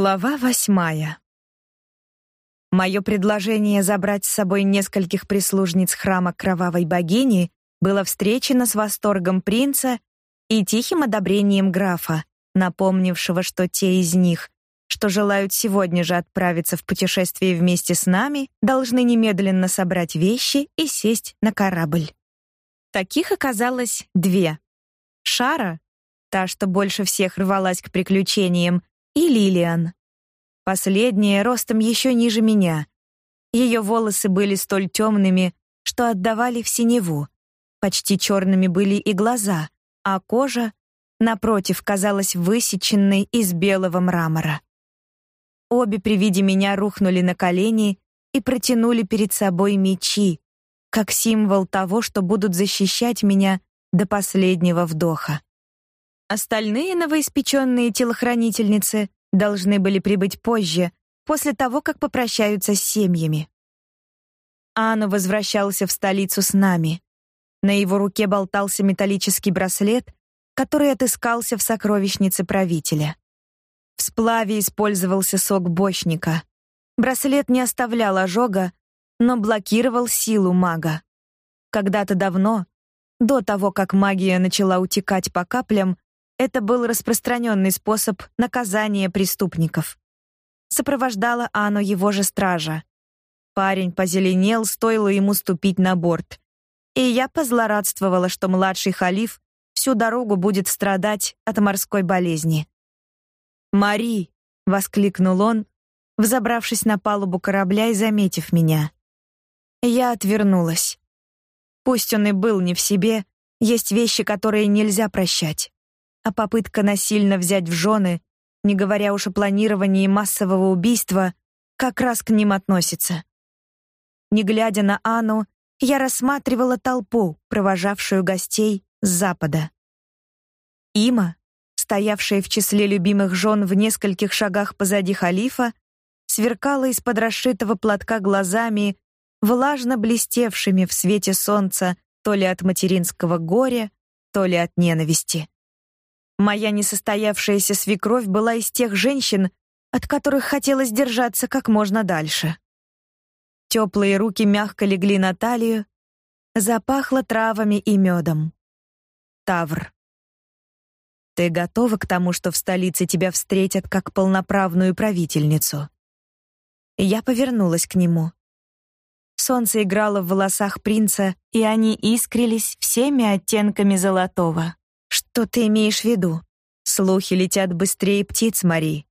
Глава восьмая. Мое предложение забрать с собой нескольких прислужниц храма Кровавой богини было встречено с восторгом принца и тихим одобрением графа, напомнившего, что те из них, что желают сегодня же отправиться в путешествие вместе с нами, должны немедленно собрать вещи и сесть на корабль. Таких оказалось две. Шара, та, что больше всех рвалась к приключениям, и Лилиан. Последняя ростом еще ниже меня. Ее волосы были столь темными, что отдавали в синеву. Почти черными были и глаза, а кожа напротив казалась высеченной из белого мрамора. Обе при виде меня рухнули на колени и протянули перед собой мечи, как символ того, что будут защищать меня до последнего вдоха. Остальные новоиспеченные телохранительницы должны были прибыть позже, после того, как попрощаются с семьями. Анна возвращался в столицу с нами. На его руке болтался металлический браслет, который отыскался в сокровищнице правителя. В сплаве использовался сок бочника. Браслет не оставлял ожога, но блокировал силу мага. Когда-то давно, до того, как магия начала утекать по каплям, это был распространенный способ наказания преступников. Сопровождала Анну его же стража. Парень позеленел, стоило ему ступить на борт. И я позлорадствовала, что младший халиф всю дорогу будет страдать от морской болезни. «Мари!» — воскликнул он, взобравшись на палубу корабля и заметив меня. Я отвернулась. Пусть он и был не в себе, есть вещи, которые нельзя прощать а попытка насильно взять в жены, не говоря уж о планировании массового убийства, как раз к ним относится. Не глядя на Анну, я рассматривала толпу, провожавшую гостей с запада. Има, стоявшая в числе любимых жен в нескольких шагах позади халифа, сверкала из-под расшитого платка глазами, влажно блестевшими в свете солнца то ли от материнского горя, то ли от ненависти. Моя несостоявшаяся свекровь была из тех женщин, от которых хотелось держаться как можно дальше. Теплые руки мягко легли на талию, запахло травами и медом. Тавр. Ты готова к тому, что в столице тебя встретят как полноправную правительницу? Я повернулась к нему. Солнце играло в волосах принца, и они искрились всеми оттенками золотого. Что ты имеешь в виду? Слухи летят быстрее птиц, Мари.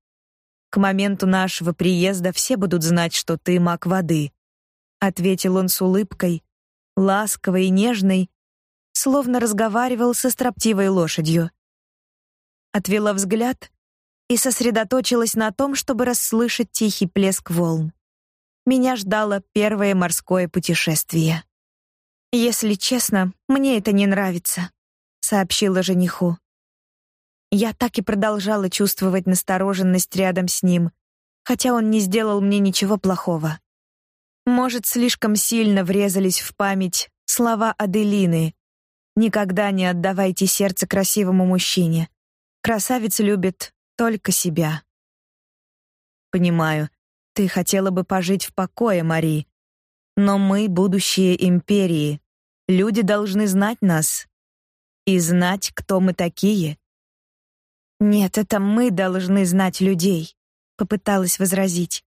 К моменту нашего приезда все будут знать, что ты маг воды, ответил он с улыбкой, ласковой и нежной, словно разговаривал со строптивой лошадью. Отвела взгляд и сосредоточилась на том, чтобы расслышать тихий плеск волн. Меня ждало первое морское путешествие. Если честно, мне это не нравится сообщила жениху. Я так и продолжала чувствовать настороженность рядом с ним, хотя он не сделал мне ничего плохого. Может, слишком сильно врезались в память слова Аделины: "Никогда не отдавайте сердце красивому мужчине. Красавец любит только себя". Понимаю, ты хотела бы пожить в покое, Мари, но мы будущее империи. Люди должны знать нас, и знать, кто мы такие. Нет, это мы должны знать людей, попыталась возразить.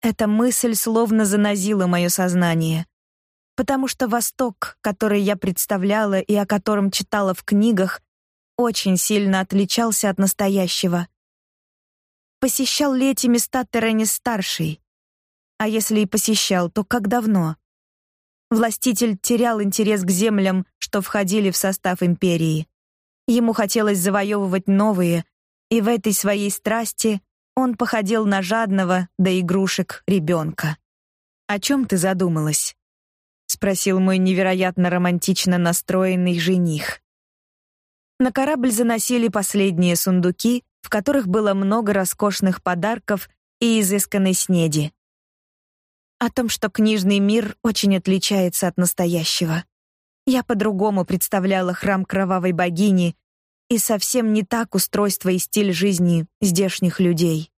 Эта мысль словно занозила мое сознание, потому что Восток, который я представляла и о котором читала в книгах, очень сильно отличался от настоящего. Посещал ли эти места Теренис старший? А если и посещал, то как давно? Властитель терял интерес к землям, что входили в состав империи. Ему хотелось завоевывать новые, и в этой своей страсти он походил на жадного до игрушек ребенка. О чем ты задумалась? спросил мой невероятно романтично настроенный жених. На корабль заносили последние сундуки, в которых было много роскошных подарков и изысканной снеди о том, что книжный мир очень отличается от настоящего. Я по-другому представляла храм кровавой богини, и совсем не так устройство и стиль жизни здешних людей.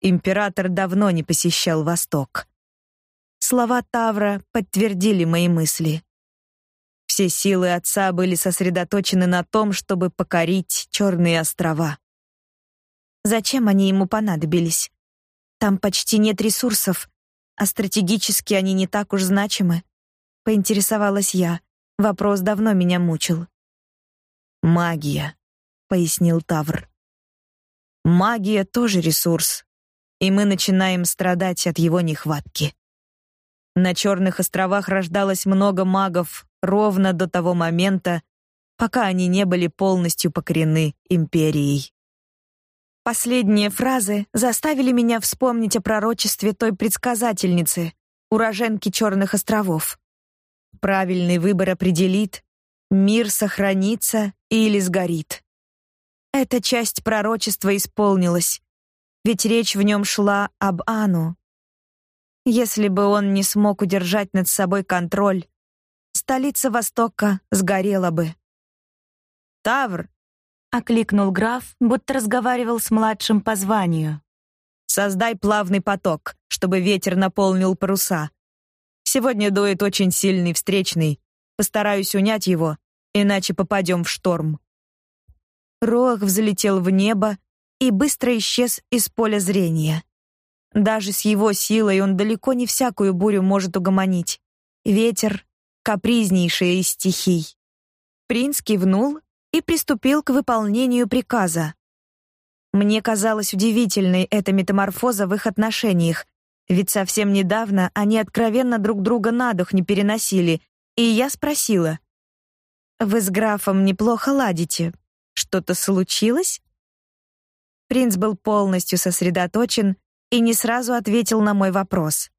император давно не посещал Восток. Слова Тавра подтвердили мои мысли. Все силы отца были сосредоточены на том, чтобы покорить Черные острова. Зачем они ему понадобились? Там почти нет ресурсов, а стратегически они не так уж значимы. Поинтересовалась я. Вопрос давно меня мучил. Магия, пояснил Тавр. Магия тоже ресурс, и мы начинаем страдать от его нехватки. На Черных островах рождалось много магов ровно до того момента, пока они не были полностью покорены империей. Последние фразы заставили меня вспомнить о пророчестве той предсказательницы, уроженки Черных островов. Правильный выбор определит, мир сохранится или сгорит. Эта часть пророчества исполнилась, ведь речь в нем шла об Ану. Если бы он не смог удержать над собой контроль, столица Востока сгорела бы. Тавр окликнул граф, будто разговаривал с младшим по званию. Создай плавный поток, чтобы ветер наполнил паруса. Сегодня дует очень сильный встречный. Постараюсь унять его, иначе попадем в шторм. Роах взлетел в небо и быстро исчез из поля зрения. Даже с его силой он далеко не всякую бурю может угомонить. Ветер — капризнейшая из стихий. Принц кивнул и приступил к выполнению приказа. Мне казалось удивительной эта метаморфоза в их отношениях, ведь совсем недавно они откровенно друг друга на дух не переносили, и я спросила: "Вы с графом неплохо ладите. Что-то случилось?" Принц был полностью сосредоточен и не сразу ответил на мой вопрос.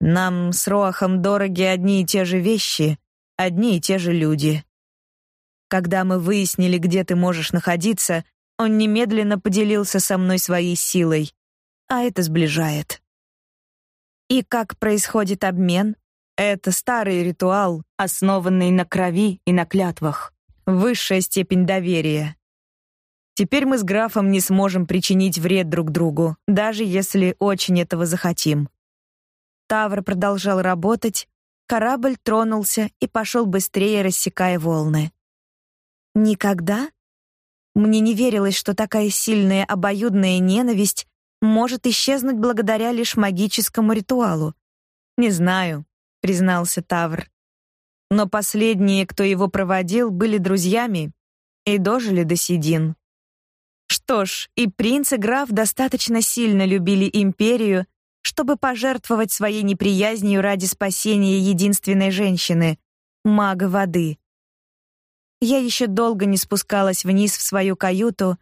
Нам с Роахом дороги одни и те же вещи, одни и те же люди. Когда мы выяснили, где ты можешь находиться, он немедленно поделился со мной своей силой, а это сближает. И как происходит обмен? Это старый ритуал, основанный на крови и на клятвах. Высшая степень доверия. Теперь мы с графом не сможем причинить вред друг другу, даже если очень этого захотим. Тавр продолжал работать, корабль тронулся и пошел быстрее, рассекая волны. Никогда? Мне не верилось, что такая сильная обоюдная ненависть может исчезнуть благодаря лишь магическому ритуалу. Не знаю, признался Тавр. Но последние, кто его проводил, были друзьями и дожили до седин. Что ж, и принц и граф достаточно сильно любили империю, чтобы пожертвовать своей неприязнью ради спасения единственной женщины мага воды. Я еще долго не спускалась вниз в свою каюту,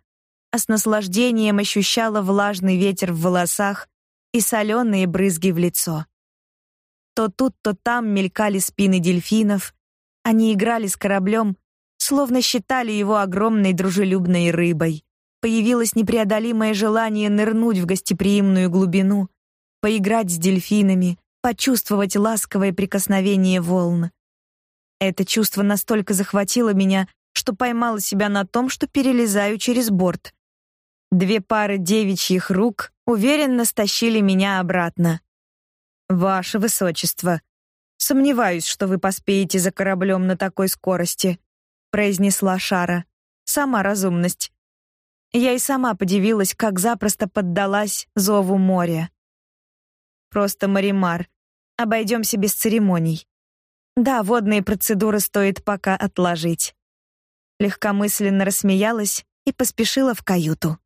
а с наслаждением ощущала влажный ветер в волосах и соленые брызги в лицо. То тут, то там мелькали спины дельфинов. Они играли с кораблем, словно считали его огромной дружелюбной рыбой. Появилось непреодолимое желание нырнуть в гостеприимную глубину, поиграть с дельфинами, почувствовать ласковое прикосновение волн. Это чувство настолько захватило меня, что поймала себя на том, что перелезаю через борт. Две пары девичьих рук уверенно стащили меня обратно. Ваше высочество, сомневаюсь, что вы поспеете за кораблем на такой скорости, произнесла Шара. Сама разумность. Я и сама подивилась, как запросто поддалась зову моря. Просто Маримар. Обойдемся без церемоний. Да, водные процедуры стоит пока отложить. Легкомысленно рассмеялась и поспешила в каюту.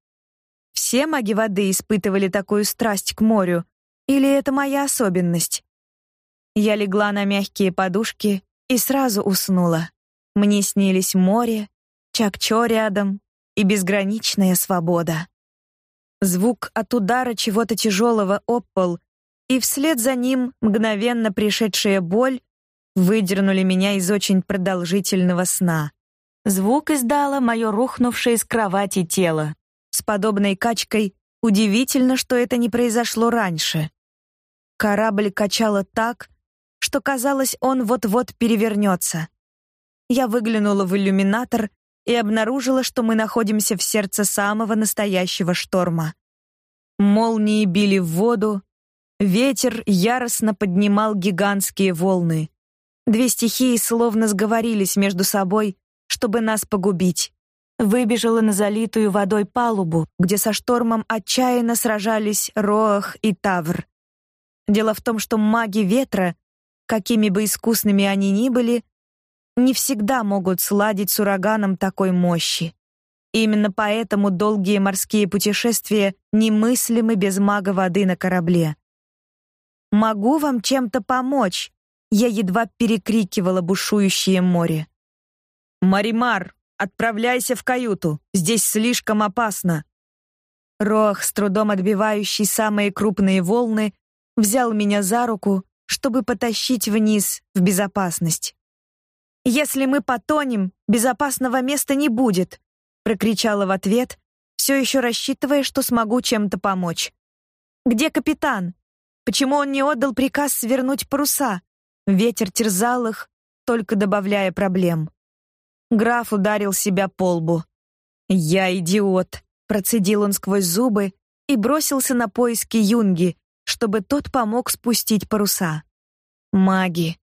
Все маги воды испытывали такую страсть к морю, или это моя особенность? Я легла на мягкие подушки и сразу уснула. Мне снились море, Чакчо рядом и безграничная свобода. Звук от удара чего-то тяжелого об пол, и вслед за ним мгновенно пришедшая боль выдернули меня из очень продолжительного сна. Звук издало мое рухнувшее с кровати тело. С подобной качкой удивительно, что это не произошло раньше. Корабль качало так, что казалось, он вот-вот перевернется. Я выглянула в иллюминатор и обнаружила, что мы находимся в сердце самого настоящего шторма. Молнии били в воду, ветер яростно поднимал гигантские волны. Две стихии словно сговорились между собой, чтобы нас погубить. Выбежала на залитую водой палубу, где со штормом отчаянно сражались Роах и Тавр. Дело в том, что маги ветра, какими бы искусными они ни были, не всегда могут сладить с ураганом такой мощи. Именно поэтому долгие морские путешествия немыслимы без мага воды на корабле. Могу вам чем-то помочь? Я едва перекрикивала бушующее море. Маримар, отправляйся в каюту. Здесь слишком опасно. Рох, с трудом отбивающий самые крупные волны, взял меня за руку, чтобы потащить вниз в безопасность. Если мы потонем, безопасного места не будет, прокричала в ответ, все еще рассчитывая, что смогу чем-то помочь. Где капитан? Почему он не отдал приказ свернуть паруса? Ветер терзал их, только добавляя проблем. Граф ударил себя по лбу. Я идиот, процедил он сквозь зубы и бросился на поиски Юнги, чтобы тот помог спустить паруса. Маги.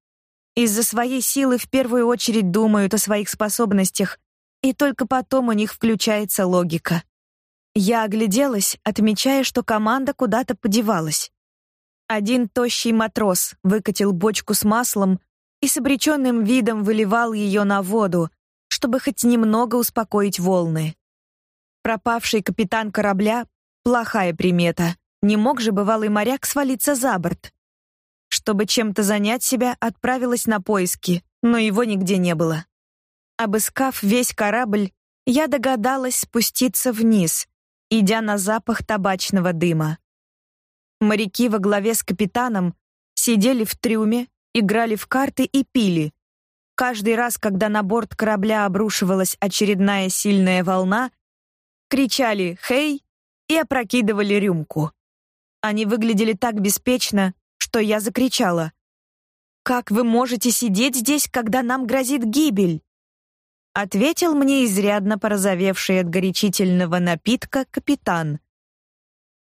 Из-за своей силы в первую очередь думают о своих способностях, и только потом у них включается логика. Я огляделась, отмечая, что команда куда-то подевалась. Один тощий матрос выкатил бочку с маслом и с обреченным видом выливал ее на воду, чтобы хоть немного успокоить волны. Пропавший капитан корабля плохая примета. Не мог же бывалый моряк свалиться за борт. Чтобы чем-то занять себя, отправилась на поиски, но его нигде не было. Обыскав весь корабль, я догадалась спуститься вниз, идя на запах табачного дыма. Моряки во главе с капитаном сидели в трюме, играли в карты и пили. Каждый раз, когда на борт корабля обрушивалась очередная сильная волна, кричали «Хей!» и опрокидывали рюмку. Они выглядели так беспечно, что я закричала. «Как вы можете сидеть здесь, когда нам грозит гибель?» Ответил мне изрядно порозовевший от горячительного напитка капитан.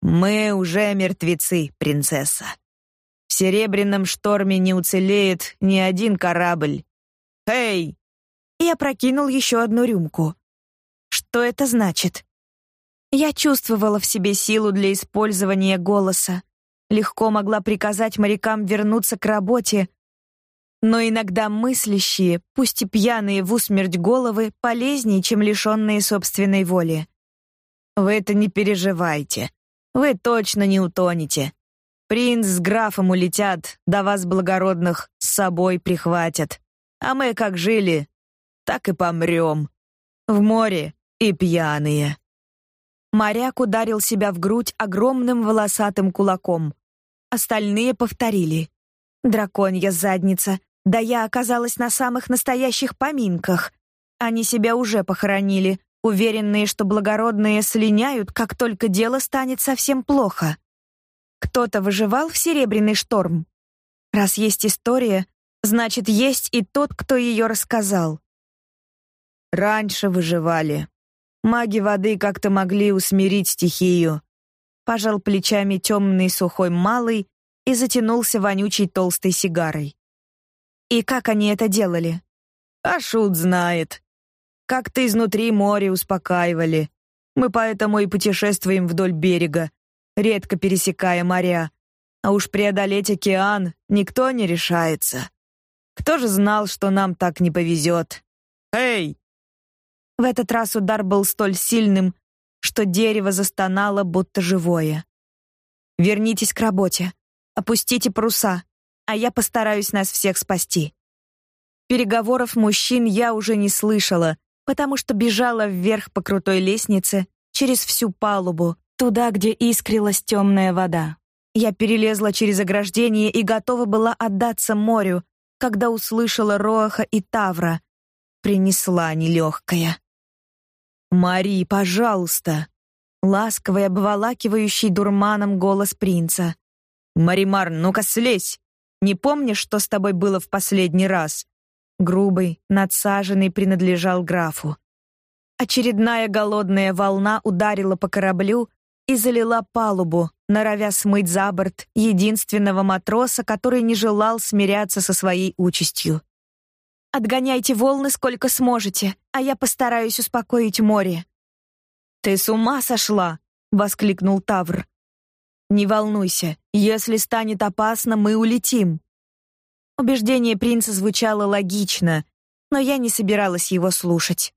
«Мы уже мертвецы, принцесса. В серебряном шторме не уцелеет ни один корабль. Эй!» И опрокинул еще одну рюмку. Что это значит? Я чувствовала в себе силу для использования голоса легко могла приказать морякам вернуться к работе, но иногда мыслящие, пусть и пьяные в усмерть головы, полезнее, чем лишенные собственной воли. Вы это не переживайте. Вы точно не утонете. Принц с графом улетят, до вас благородных с собой прихватят. А мы как жили, так и помрем. В море и пьяные. Моряк ударил себя в грудь огромным волосатым кулаком. Остальные повторили. Драконья задница. Да я оказалась на самых настоящих поминках. Они себя уже похоронили, уверенные, что благородные слиняют, как только дело станет совсем плохо. Кто-то выживал в серебряный шторм. Раз есть история, значит, есть и тот, кто ее рассказал. Раньше выживали. Маги воды как-то могли усмирить стихию, пожал плечами темный сухой малый и затянулся вонючей толстой сигарой. И как они это делали? А шут знает. Как-то изнутри море успокаивали. Мы поэтому и путешествуем вдоль берега, редко пересекая моря. А уж преодолеть океан никто не решается. Кто же знал, что нам так не повезет? Эй! В этот раз удар был столь сильным, что дерево застонало, будто живое. Вернитесь к работе. Опустите паруса, а я постараюсь нас всех спасти. Переговоров мужчин я уже не слышала, потому что бежала вверх по крутой лестнице, через всю палубу, туда, где искрилась темная вода. Я перелезла через ограждение и готова была отдаться морю, когда услышала Роаха и Тавра. Принесла нелегкая. «Мари, пожалуйста!» Ласковый, обволакивающий дурманом голос принца. «Маримар, ну-ка слезь! Не помнишь, что с тобой было в последний раз?» Грубый, надсаженный принадлежал графу. Очередная голодная волна ударила по кораблю, и залила палубу, норовя смыть за борт единственного матроса, который не желал смиряться со своей участью. Отгоняйте волны сколько сможете, а я постараюсь успокоить море. Ты с ума сошла, воскликнул Тавр. Не волнуйся, если станет опасно, мы улетим. Убеждение принца звучало логично, но я не собиралась его слушать.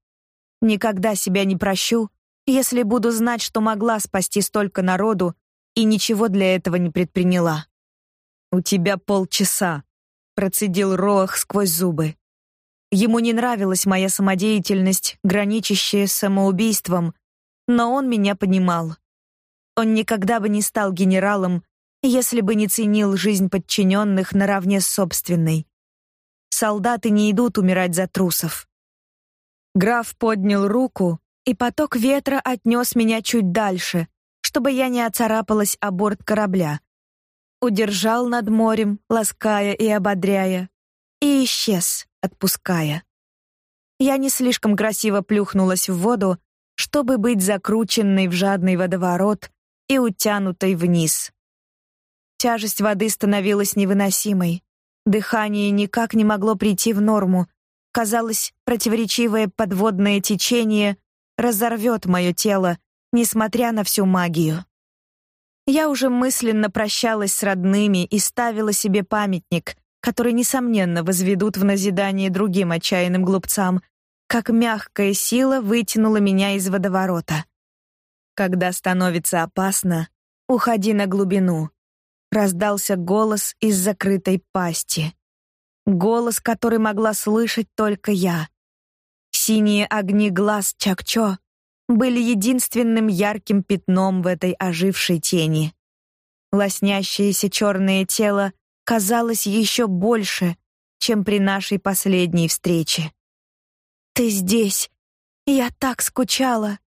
Никогда себя не прощу, если буду знать, что могла спасти столько народу и ничего для этого не предприняла. У тебя полчаса, процедил Роах сквозь зубы. Ему не нравилась моя самодеятельность, граничащая с самоубийством, но он меня понимал. Он никогда бы не стал генералом, если бы не ценил жизнь подчиненных наравне с собственной. Солдаты не идут умирать за трусов. Граф поднял руку, и поток ветра отнес меня чуть дальше, чтобы я не оцарапалась о борт корабля. Удержал над морем, лаская и ободряя, и исчез, отпуская. Я не слишком красиво плюхнулась в воду, чтобы быть закрученной в жадный водоворот и утянутой вниз. Тяжесть воды становилась невыносимой. Дыхание никак не могло прийти в норму. Казалось, противоречивое подводное течение разорвет мое тело, несмотря на всю магию. Я уже мысленно прощалась с родными и ставила себе памятник, который несомненно возведут в назидание другим отчаянным глупцам, как мягкая сила вытянула меня из водоворота. Когда становится опасно, уходи на глубину. Раздался голос из закрытой пасти. Голос, который могла слышать только я. Синие огни глаз Чакчо были единственным ярким пятном в этой ожившей тени. Лоснящееся черное тело казалось еще больше, чем при нашей последней встрече. Ты здесь. Я так скучала.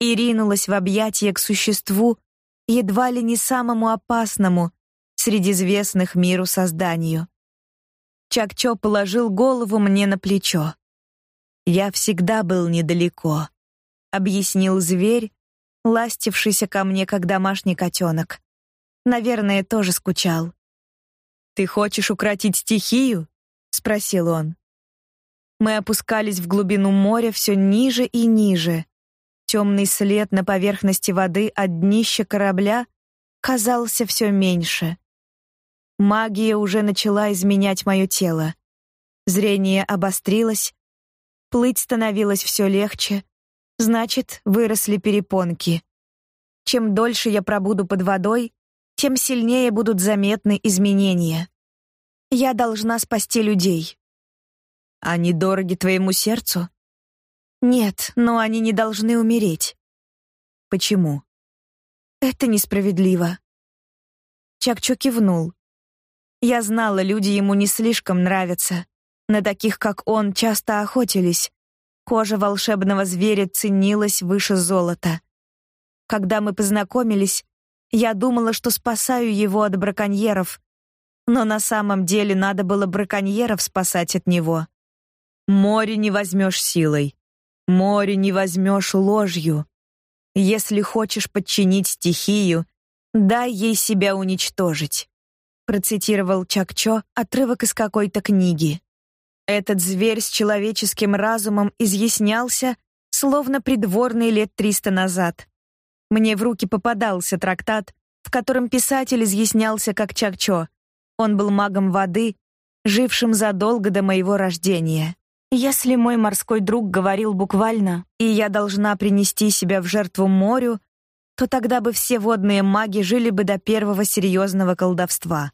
И ринулась в объятия к существу, едва ли не самому опасному среди известных миру созданию. Чакчо положил голову мне на плечо. Я всегда был недалеко, объяснил зверь, ластившийся ко мне как домашний котенок. Наверное, тоже скучал. Ты хочешь укротить стихию? спросил он. Мы опускались в глубину моря все ниже и ниже. Темный след на поверхности воды от днища корабля казался все меньше. Магия уже начала изменять мое тело. Зрение обострилось, плыть становилось все легче, значит, выросли перепонки. Чем дольше я пробуду под водой, тем сильнее будут заметны изменения. Я должна спасти людей. Они дороги твоему сердцу? Нет, но они не должны умереть. Почему? Это несправедливо. Чакчо кивнул. Я знала, люди ему не слишком нравятся. На таких, как он, часто охотились. Кожа волшебного зверя ценилась выше золота. Когда мы познакомились, я думала, что спасаю его от браконьеров, но на самом деле надо было браконьеров спасать от него. Море не возьмешь силой, море не возьмешь ложью. Если хочешь подчинить стихию, дай ей себя уничтожить. Процитировал Чакчо отрывок из какой-то книги. Этот зверь с человеческим разумом изъяснялся, словно придворный лет триста назад. Мне в руки попадался трактат, в котором писатель изъяснялся как Чакчо. Он был магом воды, жившим задолго до моего рождения. Если мой морской друг говорил буквально, и я должна принести себя в жертву морю, то тогда бы все водные маги жили бы до первого серьезного колдовства.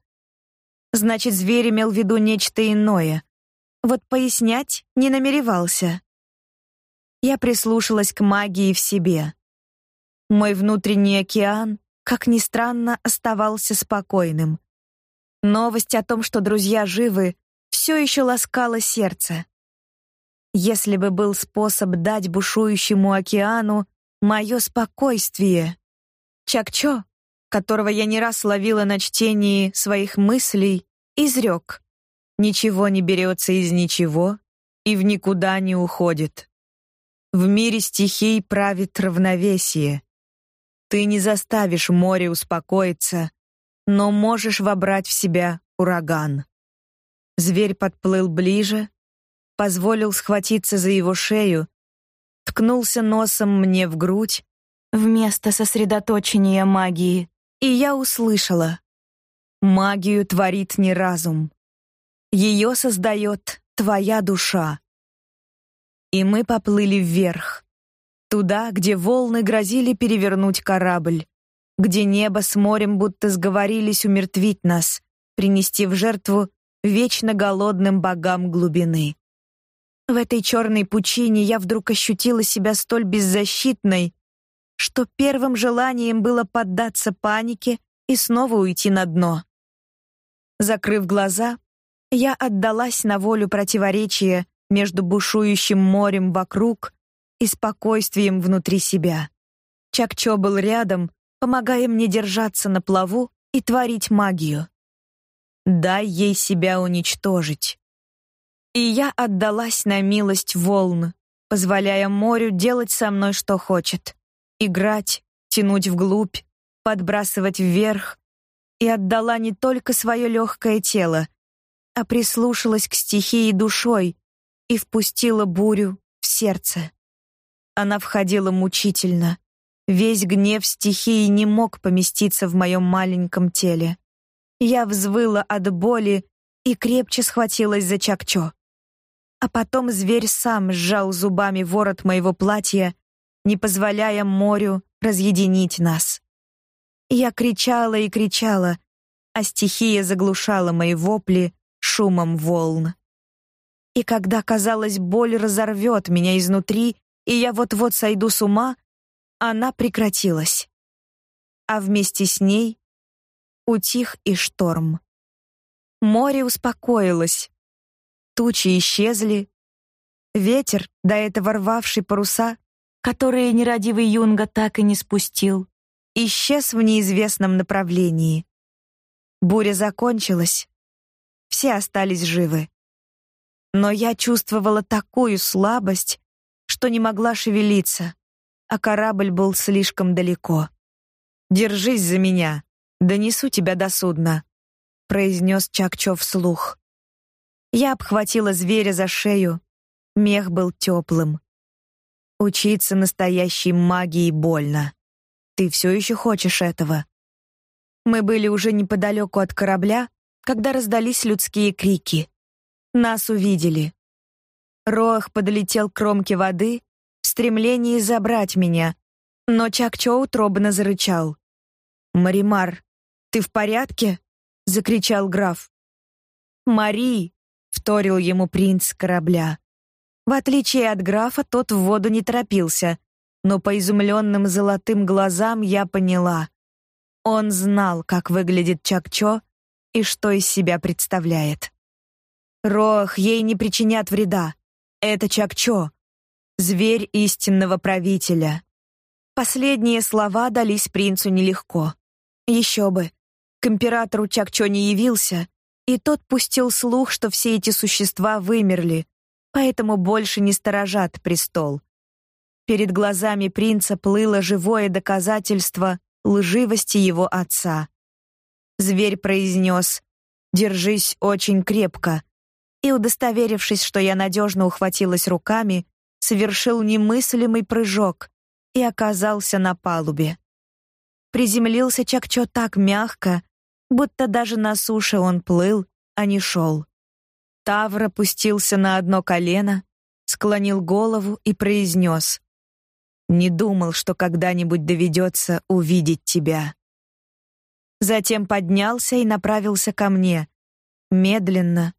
Значит, зверь имел в виду нечто иное. Вот пояснять не намеревался. Я прислушалась к магии в себе. Мой внутренний океан, как ни странно, оставался спокойным. Новость о том, что друзья живы, все еще ласкала сердце. Если бы был способ дать бушующему океану мое спокойствие. Чакчо, которого я не раз ловила на чтении своих мыслей, изрек: Ничего не берется из ничего и в никуда не уходит. В мире стихий правит равновесие. Ты не заставишь море успокоиться, но можешь вобрать в себя ураган. Зверь подплыл ближе, позволил схватиться за его шею, ткнулся носом мне в грудь вместо сосредоточения магии, и я услышала: магию творит не разум. Ее создает твоя душа. И мы поплыли вверх, туда, где волны грозили перевернуть корабль, где небо с морем будто сговорились умертвить нас, принести в жертву вечно голодным богам глубины. В этой черной пучине я вдруг ощутила себя столь беззащитной, что первым желанием было поддаться панике и снова уйти на дно. Закрыв глаза, я отдалась на волю противоречия между бушующим морем вокруг и спокойствием внутри себя. Чакчо был рядом, помогая мне держаться на плаву и творить магию. Дай ей себя уничтожить. И я отдалась на милость волн, позволяя морю делать со мной что хочет. Играть, тянуть вглубь, подбрасывать вверх. И отдала не только свое легкое тело, а прислушалась к стихии душой и впустила бурю в сердце. Она входила мучительно. Весь гнев стихии не мог поместиться в моем маленьком теле. Я взвыла от боли и крепче схватилась за Чакчо. А потом зверь сам сжал зубами ворот моего платья, не позволяя морю разъединить нас. Я кричала и кричала, а стихия заглушала мои вопли шумом волн. И когда казалось, боль разорвет меня изнутри, и я вот-вот сойду с ума, она прекратилась. А вместе с ней утих и шторм. Море успокоилось, Тучи исчезли. Ветер, до этого рвавший паруса, которые нерадивый Юнга так и не спустил, исчез в неизвестном направлении. Буря закончилась. Все остались живы. Но я чувствовала такую слабость, что не могла шевелиться, а корабль был слишком далеко. Держись за меня, донесу тебя до судна, произнес Чакчо вслух. Я обхватила зверя за шею. Мех был теплым. Учиться настоящей магии больно. Ты все еще хочешь этого? Мы были уже неподалеку от корабля, когда раздались людские крики. Нас увидели. Роах подлетел к кромке воды в стремлении забрать меня, но Чакчо утробно зарычал. «Маримар, ты в порядке?» — закричал граф. «Мари!» Вторил ему принц корабля. В отличие от графа, тот в воду не торопился, но по изумленным золотым глазам я поняла. Он знал, как выглядит Чакчо и что из себя представляет. Рох ей не причинят вреда. Это Чакчо, зверь истинного правителя. Последние слова дались принцу нелегко. Еще бы. К императору Чакчо не явился, и тот пустил слух, что все эти существа вымерли, поэтому больше не сторожат престол. Перед глазами принца плыло живое доказательство лживости его отца. Зверь произнес «Держись очень крепко», и, удостоверившись, что я надежно ухватилась руками, совершил немыслимый прыжок и оказался на палубе. Приземлился Чакчо так мягко, будто даже на суше он плыл, а не шел. Тавр опустился на одно колено, склонил голову и произнес: "Не думал, что когда-нибудь доведется увидеть тебя". Затем поднялся и направился ко мне, медленно,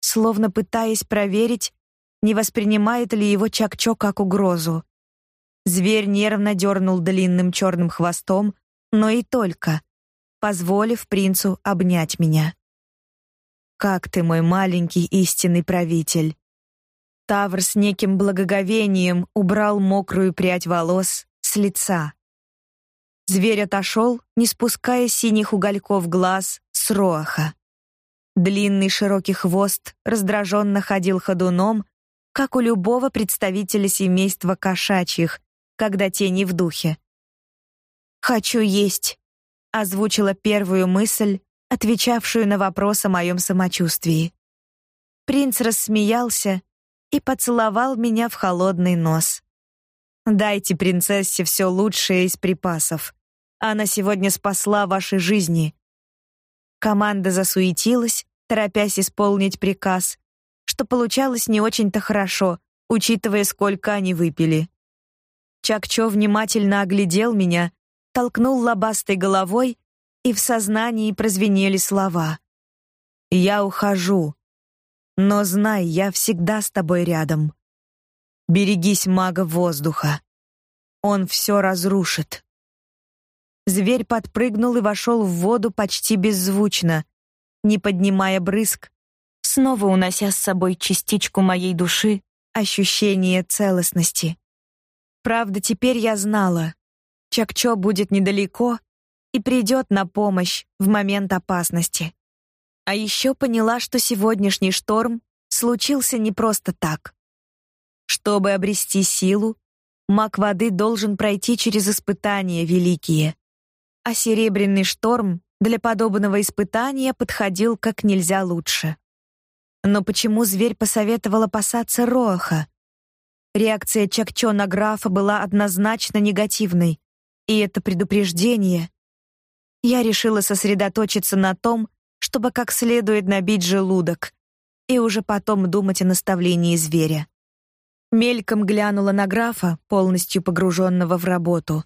словно пытаясь проверить, не воспринимает ли его Чакчо как угрозу. Зверь нервно дернул длинным черным хвостом, но и только позволив принцу обнять меня. Как ты мой маленький истинный правитель. Тавр с неким благоговением убрал мокрую прядь волос с лица. Зверь отошел, не спуская синих угольков глаз с Роаха. Длинный широкий хвост раздраженно ходил ходуном, как у любого представителя семейства кошачьих, когда те не в духе. Хочу есть, озвучила первую мысль, отвечавшую на вопрос о моем самочувствии. Принц рассмеялся и поцеловал меня в холодный нос. Дайте принцессе все лучшее из припасов. Она сегодня спасла ваши жизни. Команда засуетилась, торопясь исполнить приказ, что получалось не очень-то хорошо, учитывая, сколько они выпили. Чакчо внимательно оглядел меня, толкнул лобастой головой, и в сознании прозвенели слова. «Я ухожу, но знай, я всегда с тобой рядом. Берегись мага воздуха. Он все разрушит». Зверь подпрыгнул и вошел в воду почти беззвучно, не поднимая брызг, снова унося с собой частичку моей души, ощущение целостности. Правда, теперь я знала, Чакчо будет недалеко и придет на помощь в момент опасности. А еще поняла, что сегодняшний шторм случился не просто так. Чтобы обрести силу, маг воды должен пройти через испытания великие а серебряный шторм для подобного испытания подходил как нельзя лучше. Но почему зверь посоветовал опасаться Роаха? Реакция Чакчо на графа была однозначно негативной, и это предупреждение. Я решила сосредоточиться на том, чтобы как следует набить желудок, и уже потом думать о наставлении зверя. Мельком глянула на графа, полностью погруженного в работу.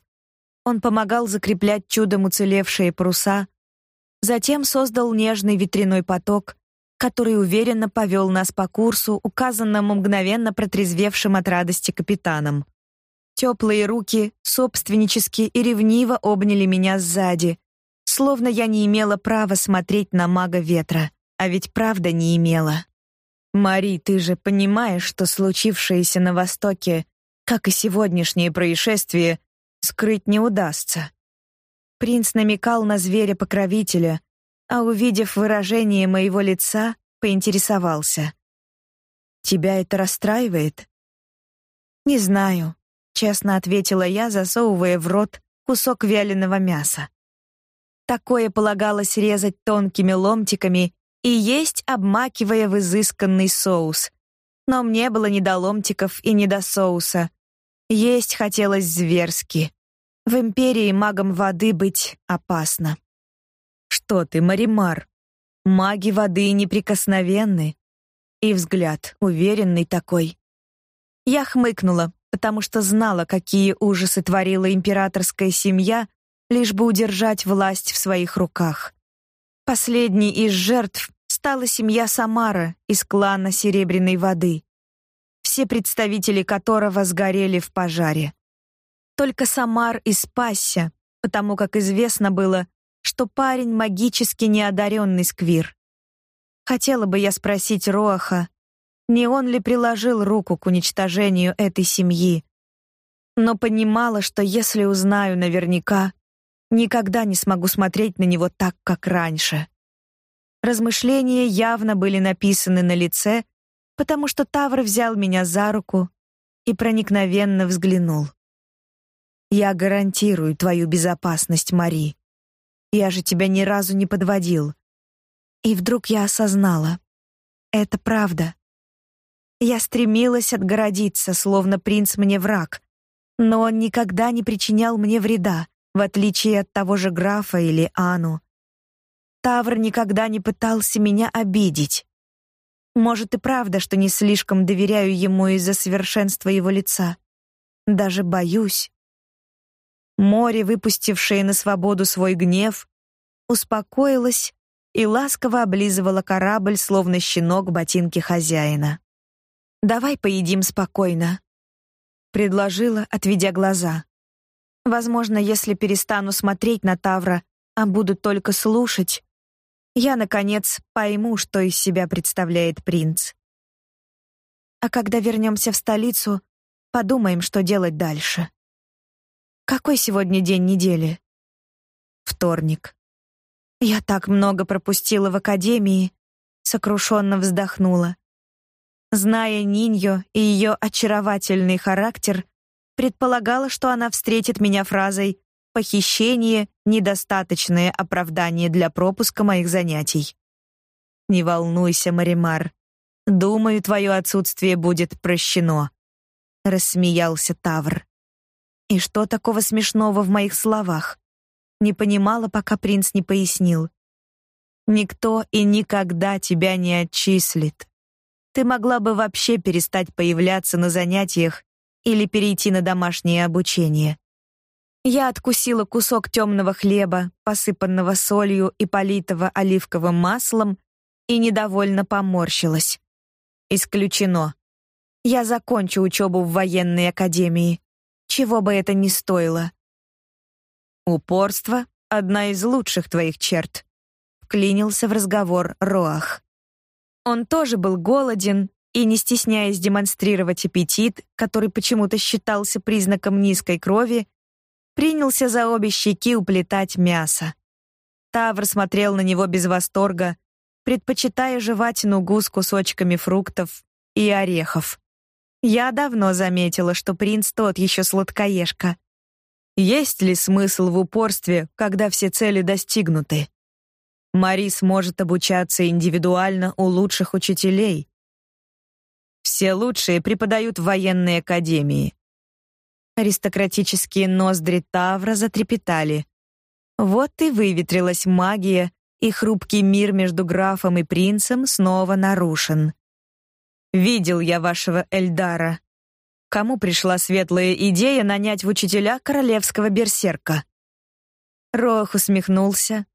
Он помогал закреплять чудом уцелевшие паруса, затем создал нежный ветряной поток, который уверенно повел нас по курсу, указанному мгновенно протрезвевшим от радости капитаном. Теплые руки собственнически и ревниво обняли меня сзади, словно я не имела права смотреть на мага ветра, а ведь правда не имела. Мари, ты же понимаешь, что случившееся на востоке, как и сегодняшнее происшествие, скрыть не удастся. Принц намекал на зверя-покровителя, а увидев выражение моего лица, поинтересовался: "Тебя это расстраивает?" "Не знаю", честно ответила я, засовывая в рот кусок вяленого мяса. Такое полагалось резать тонкими ломтиками и есть, обмакивая в изысканный соус. Но мне было не до ломтиков и не до соуса. Есть хотелось зверски. В империи магом воды быть опасно. Что ты, Маримар? Маги воды неприкосновенны. И взгляд уверенный такой. Я хмыкнула, потому что знала, какие ужасы творила императорская семья, лишь бы удержать власть в своих руках. Последней из жертв стала семья Самара из клана Серебряной воды, все представители которого сгорели в пожаре. Только Самар и спасся, потому как известно было, что парень магически неодаренный сквир. Хотела бы я спросить Роаха, не он ли приложил руку к уничтожению этой семьи, но понимала, что если узнаю наверняка, никогда не смогу смотреть на него так, как раньше. Размышления явно были написаны на лице, потому что Тавр взял меня за руку и проникновенно взглянул. Я гарантирую твою безопасность, Мари. Я же тебя ни разу не подводил. И вдруг я осознала. Это правда. Я стремилась отгородиться, словно принц мне враг, но он никогда не причинял мне вреда, в отличие от того же графа или Ану. Тавр никогда не пытался меня обидеть. Может и правда, что не слишком доверяю ему из-за совершенства его лица. Даже боюсь. Море, выпустившее на свободу свой гнев, успокоилось и ласково облизывало корабль, словно щенок ботинки хозяина. «Давай поедим спокойно», — предложила, отведя глаза. «Возможно, если перестану смотреть на Тавра, а буду только слушать, я, наконец, пойму, что из себя представляет принц. А когда вернемся в столицу, подумаем, что делать дальше». Какой сегодня день недели? Вторник. Я так много пропустила в академии, сокрушенно вздохнула. Зная Ниньо и ее очаровательный характер, предполагала, что она встретит меня фразой похищение — недостаточное оправдание для пропуска моих занятий. Не волнуйся, Маримар. Думаю, твое отсутствие будет прощено. Рассмеялся Тавр. И что такого смешного в моих словах? Не понимала, пока принц не пояснил. Никто и никогда тебя не отчислит. Ты могла бы вообще перестать появляться на занятиях или перейти на домашнее обучение. Я откусила кусок темного хлеба, посыпанного солью и политого оливковым маслом, и недовольно поморщилась. Исключено. Я закончу учебу в военной академии, чего бы это ни стоило. Упорство одна из лучших твоих черт. Вклинился в разговор Роах. Он тоже был голоден и, не стесняясь демонстрировать аппетит, который почему-то считался признаком низкой крови, принялся за обе щеки уплетать мясо. Тавр смотрел на него без восторга, предпочитая жевать нугу с кусочками фруктов и орехов. Я давно заметила, что принц тот еще сладкоежка. Есть ли смысл в упорстве, когда все цели достигнуты? Мари сможет обучаться индивидуально у лучших учителей. Все лучшие преподают в военной академии. Аристократические ноздри Тавра затрепетали. Вот и выветрилась магия, и хрупкий мир между графом и принцем снова нарушен. Видел я вашего Эльдара. Кому пришла светлая идея нанять в учителя королевского берсерка? Рох усмехнулся.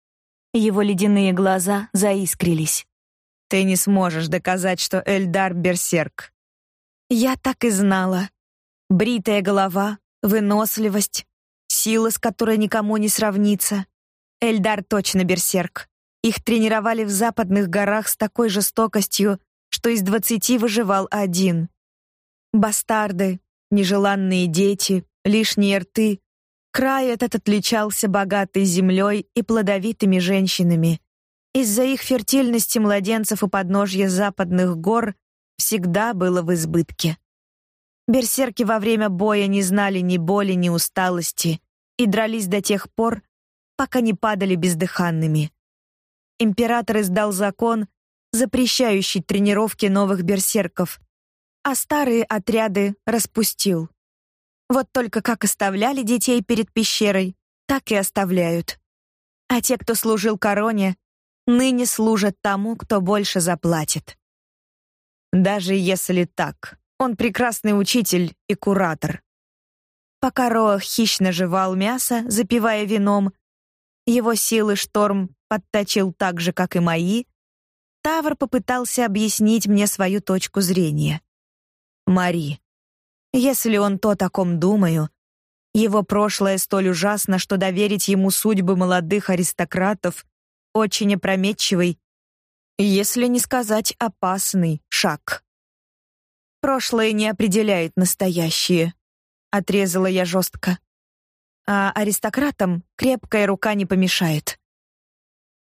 Его ледяные глаза заискрились. Ты не сможешь доказать, что Эльдар берсерк. Я так и знала. Бритая голова, выносливость, сила, с которой никому не сравнится. Эльдар точно берсерк. Их тренировали в западных горах с такой жестокостью, что из двадцати выживал один. Бастарды, нежеланные дети, лишние рты. Край этот отличался богатой землей и плодовитыми женщинами. Из-за их фертильности младенцев у подножья западных гор всегда было в избытке. Берсерки во время боя не знали ни боли, ни усталости и дрались до тех пор, пока не падали бездыханными император издал закон, запрещающий тренировки новых берсерков, а старые отряды распустил. Вот только как оставляли детей перед пещерой, так и оставляют. А те, кто служил короне, ныне служат тому, кто больше заплатит. Даже если так, он прекрасный учитель и куратор. Пока Роах хищно жевал мясо, запивая вином, его силы шторм подточил так же, как и мои, Тавр попытался объяснить мне свою точку зрения. Мари, если он то о ком думаю, его прошлое столь ужасно, что доверить ему судьбы молодых аристократов очень опрометчивый, если не сказать опасный шаг. Прошлое не определяет настоящее, отрезала я жестко. А аристократам крепкая рука не помешает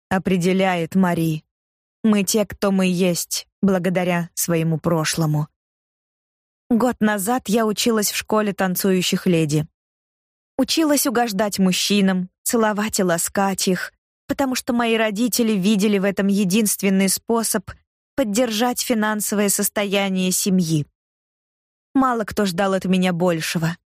определяет Мари. Мы те, кто мы есть, благодаря своему прошлому. Год назад я училась в школе танцующих леди. Училась угождать мужчинам, целовать и ласкать их, потому что мои родители видели в этом единственный способ поддержать финансовое состояние семьи. Мало кто ждал от меня большего.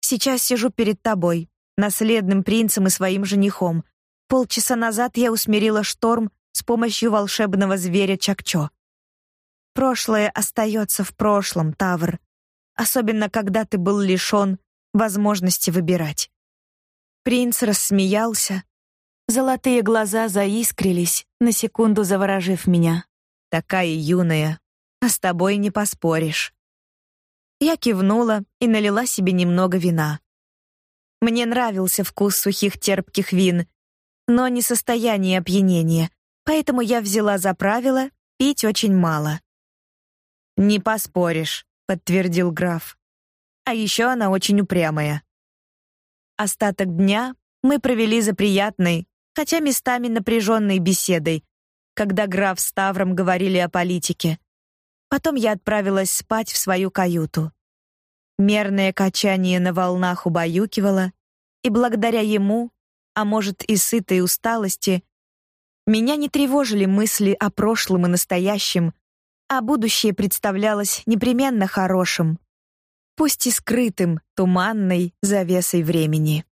Сейчас сижу перед тобой, наследным принцем и своим женихом, Полчаса назад я усмирила шторм с помощью волшебного зверя Чакчо. Прошлое остается в прошлом, Тавр, особенно когда ты был лишён возможности выбирать. Принц рассмеялся. Золотые глаза заискрились, на секунду заворожив меня. Такая юная, а с тобой не поспоришь. Я кивнула и налила себе немного вина. Мне нравился вкус сухих терпких вин, но не состояние опьянения, поэтому я взяла за правило пить очень мало. «Не поспоришь», — подтвердил граф. «А еще она очень упрямая». Остаток дня мы провели за приятной, хотя местами напряженной беседой, когда граф с Ставром говорили о политике. Потом я отправилась спать в свою каюту. Мерное качание на волнах убаюкивало, и благодаря ему, а может и сытой усталости, меня не тревожили мысли о прошлом и настоящем, а будущее представлялось непременно хорошим, пусть и скрытым туманной завесой времени.